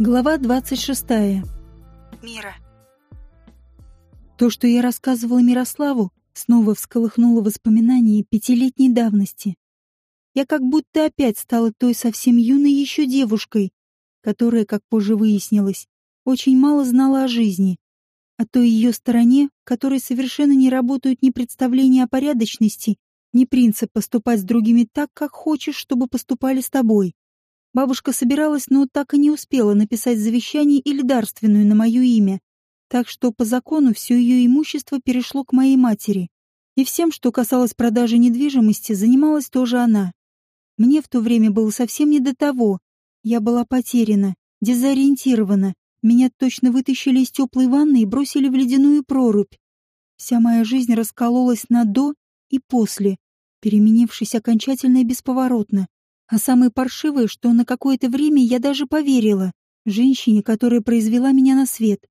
Глава 26. Мира. То, что я рассказывала Мирославу, снова всколыхнуло воспоминания пятилетней давности. Я как будто опять стала той совсем юной еще девушкой, которая, как позже выяснилось, очень мало знала о жизни, о той ее стороне, в которой совершенно не работают ни представления о порядочности, ни принцип поступать с другими так, как хочешь, чтобы поступали с тобой. Бабушка собиралась, но так и не успела написать завещание или дарственную на мое имя, так что по закону все ее имущество перешло к моей матери. И всем, что касалось продажи недвижимости, занималась тоже она. Мне в то время было совсем не до того. Я была потеряна, дезориентирована. Меня точно вытащили из теплой ванны и бросили в ледяную прорубь. Вся моя жизнь раскололась на «до» и «после», переменившись окончательно и бесповоротно. А самое паршивое, что на какое-то время я даже поверила женщине, которая произвела меня на свет.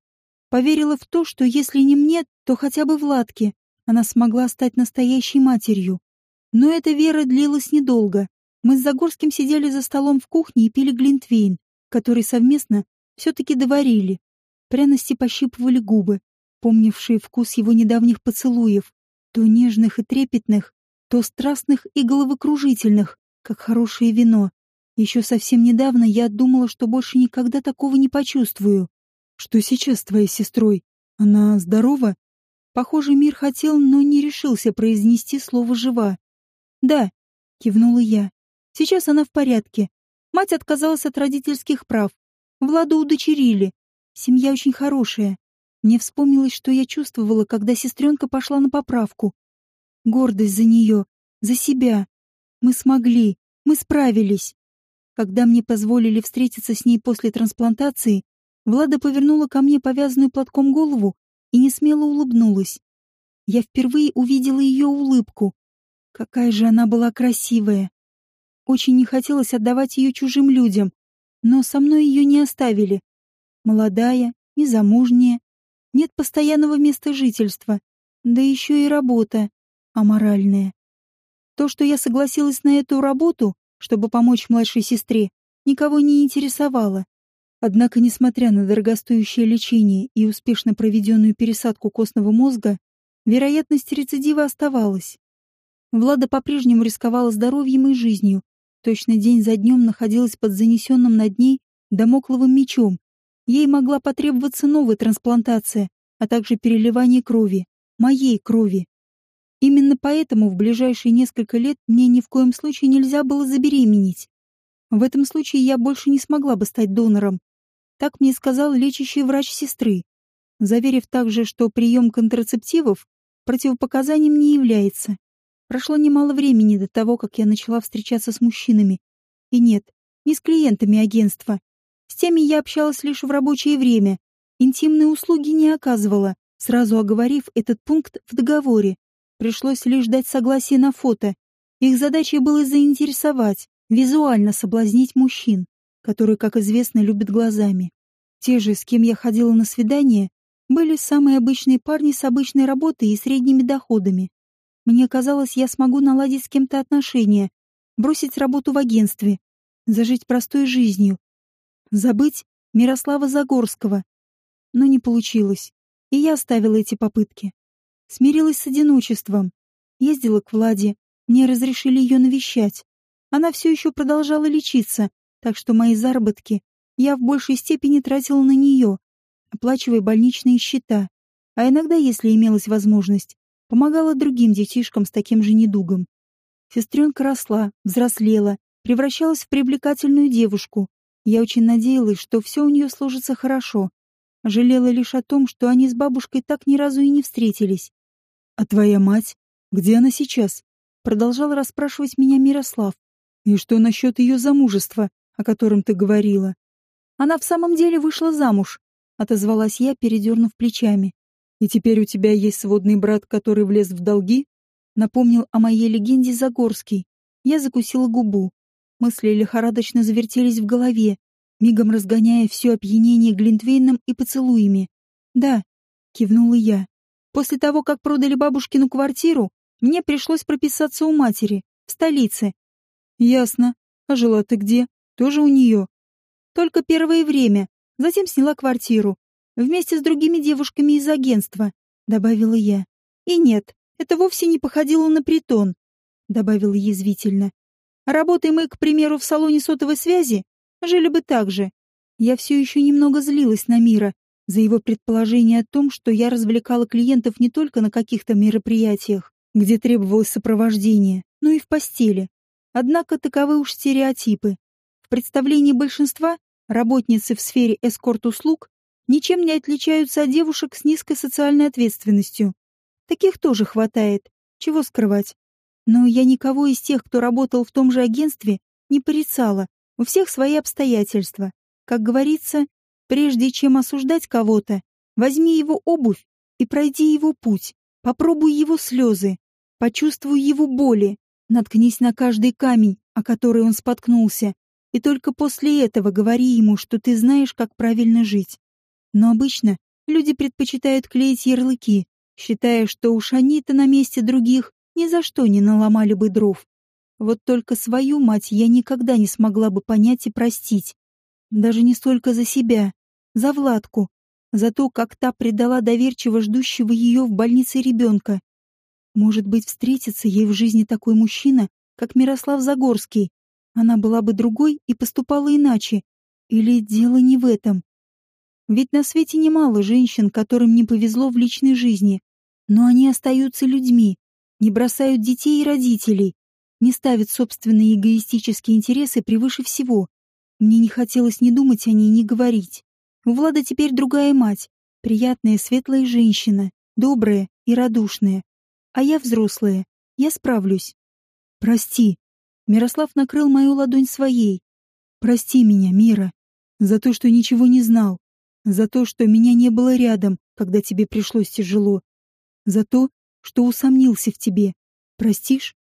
Поверила в то, что если не мне, то хотя бы Владке она смогла стать настоящей матерью. Но эта вера длилась недолго. Мы с Загорским сидели за столом в кухне и пили глинтвейн, который совместно все-таки доварили. Пряности пощипывали губы, помнившие вкус его недавних поцелуев, то нежных и трепетных, то страстных и головокружительных, как хорошее вино. Еще совсем недавно я думала, что больше никогда такого не почувствую. Что сейчас с твоей сестрой? Она здорова? Похоже, мир хотел, но не решился произнести слово «жива». «Да», — кивнула я. «Сейчас она в порядке. Мать отказалась от родительских прав. Владу удочерили. Семья очень хорошая. Мне вспомнилось, что я чувствовала, когда сестренка пошла на поправку. Гордость за нее, за себя, мы смогли, мы справились. Когда мне позволили встретиться с ней после трансплантации, Влада повернула ко мне повязанную платком голову и несмело улыбнулась. Я впервые увидела ее улыбку. Какая же она была красивая. Очень не хотелось отдавать ее чужим людям, но со мной ее не оставили. Молодая, незамужняя, нет постоянного места жительства, да еще и работа аморальная. То, что я согласилась на эту работу, чтобы помочь младшей сестре, никого не интересовало. Однако, несмотря на дорогостоящее лечение и успешно проведенную пересадку костного мозга, вероятность рецидива оставалась. Влада по-прежнему рисковала здоровьем и жизнью, точно день за днем находилась под занесенным над ней домокловым мечом. Ей могла потребоваться новая трансплантация, а также переливание крови, моей крови. Именно поэтому в ближайшие несколько лет мне ни в коем случае нельзя было забеременеть. В этом случае я больше не смогла бы стать донором. Так мне сказал лечащий врач сестры, заверив также, что прием контрацептивов противопоказанием не является. Прошло немало времени до того, как я начала встречаться с мужчинами. И нет, не с клиентами агентства. С теми я общалась лишь в рабочее время. Интимные услуги не оказывала, сразу оговорив этот пункт в договоре. Пришлось лишь дать согласие на фото. Их задачей было заинтересовать, визуально соблазнить мужчин, которые, как известно, любят глазами. Те же, с кем я ходила на свидание, были самые обычные парни с обычной работой и средними доходами. Мне казалось, я смогу наладить с кем-то отношения, бросить работу в агентстве, зажить простой жизнью, забыть Мирослава Загорского. Но не получилось, и я оставила эти попытки. Смирилась с одиночеством. Ездила к Владе. Мне разрешили ее навещать. Она все еще продолжала лечиться, так что мои заработки я в большей степени тратила на нее, оплачивая больничные счета. А иногда, если имелась возможность, помогала другим детишкам с таким же недугом. Сестренка росла, взрослела, превращалась в привлекательную девушку. Я очень надеялась, что все у нее сложится хорошо. Жалела лишь о том, что они с бабушкой так ни разу и не встретились. «А твоя мать? Где она сейчас?» Продолжал расспрашивать меня Мирослав. «И что насчет ее замужества, о котором ты говорила?» «Она в самом деле вышла замуж», — отозвалась я, передернув плечами. «И теперь у тебя есть сводный брат, который влез в долги?» Напомнил о моей легенде Загорский. Я закусила губу. Мысли лихорадочно завертелись в голове, мигом разгоняя все опьянение Глинтвейном и поцелуями. «Да», — кивнула я. После того, как продали бабушкину квартиру, мне пришлось прописаться у матери, в столице. Ясно. А жила ты где? Тоже у нее? Только первое время, Затем сняла квартиру. Вместе с другими девушками из агентства, добавила я. И нет, это вовсе не походило на притон, добавила язвительно. Работаем мы, к примеру, в салоне сотовой связи, жили бы так же. Я все еще немного злилась на Мира за его предположение о том, что я развлекала клиентов не только на каких-то мероприятиях, где требовалось сопровождение, но и в постели. Однако таковы уж стереотипы. В представлении большинства работницы в сфере эскорт-услуг ничем не отличаются от девушек с низкой социальной ответственностью. Таких тоже хватает, чего скрывать. Но я никого из тех, кто работал в том же агентстве, не порицала. У всех свои обстоятельства. Как говорится, прежде чем осуждать кого-то, возьми его обувь и пройди его путь. Попробуй его слезы. Почувствуй его боли. Наткнись на каждый камень, о который он споткнулся. И только после этого говори ему, что ты знаешь, как правильно жить. Но обычно люди предпочитают клеить ярлыки, считая, что уж они-то на месте других ни за что не наломали бы дров. Вот только свою мать я никогда не смогла бы понять и простить. Даже не столько за себя, за Владку, за то, как та предала доверчиво ждущего ее в больнице ребенка. Может быть, встретится ей в жизни такой мужчина, как Мирослав Загорский. Она была бы другой и поступала иначе. Или дело не в этом. Ведь на свете немало женщин, которым не повезло в личной жизни. Но они остаются людьми, не бросают детей и родителей, не ставят собственные эгоистические интересы превыше всего. Мне не хотелось ни думать о ней, ни говорить. У Влада теперь другая мать, приятная, светлая женщина, добрая и радушная. А я взрослая, я справлюсь. Прости. Мирослав накрыл мою ладонь своей. Прости меня, Мира, за то, что ничего не знал, за то, что меня не было рядом, когда тебе пришлось тяжело, за то, что усомнился в тебе. Простишь?